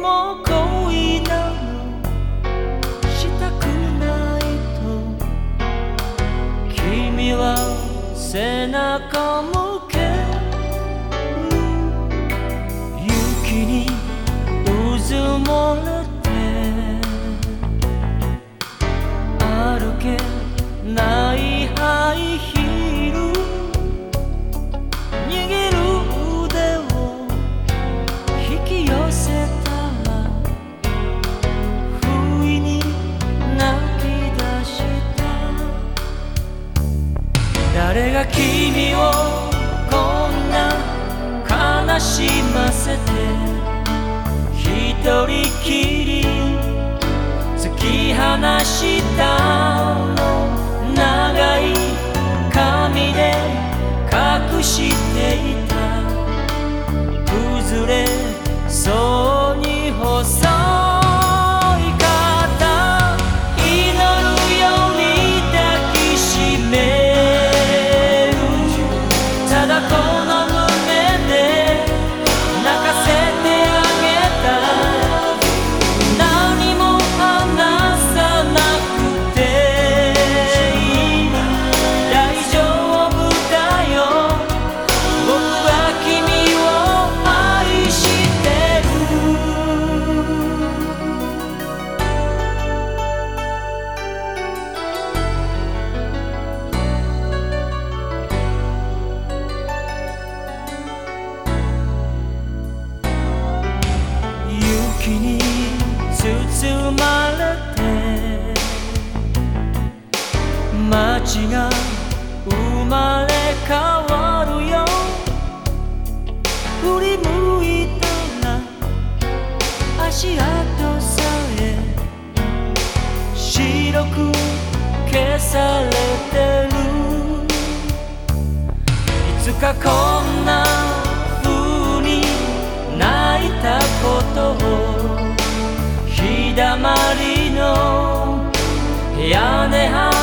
も恋なのしたくないと君は背中向け雪にうずもれて歩け誰が君をこんな悲しませて一人きり突き放した。白く消されてるいつかこんな風に泣いたことを。日だまりの屋根は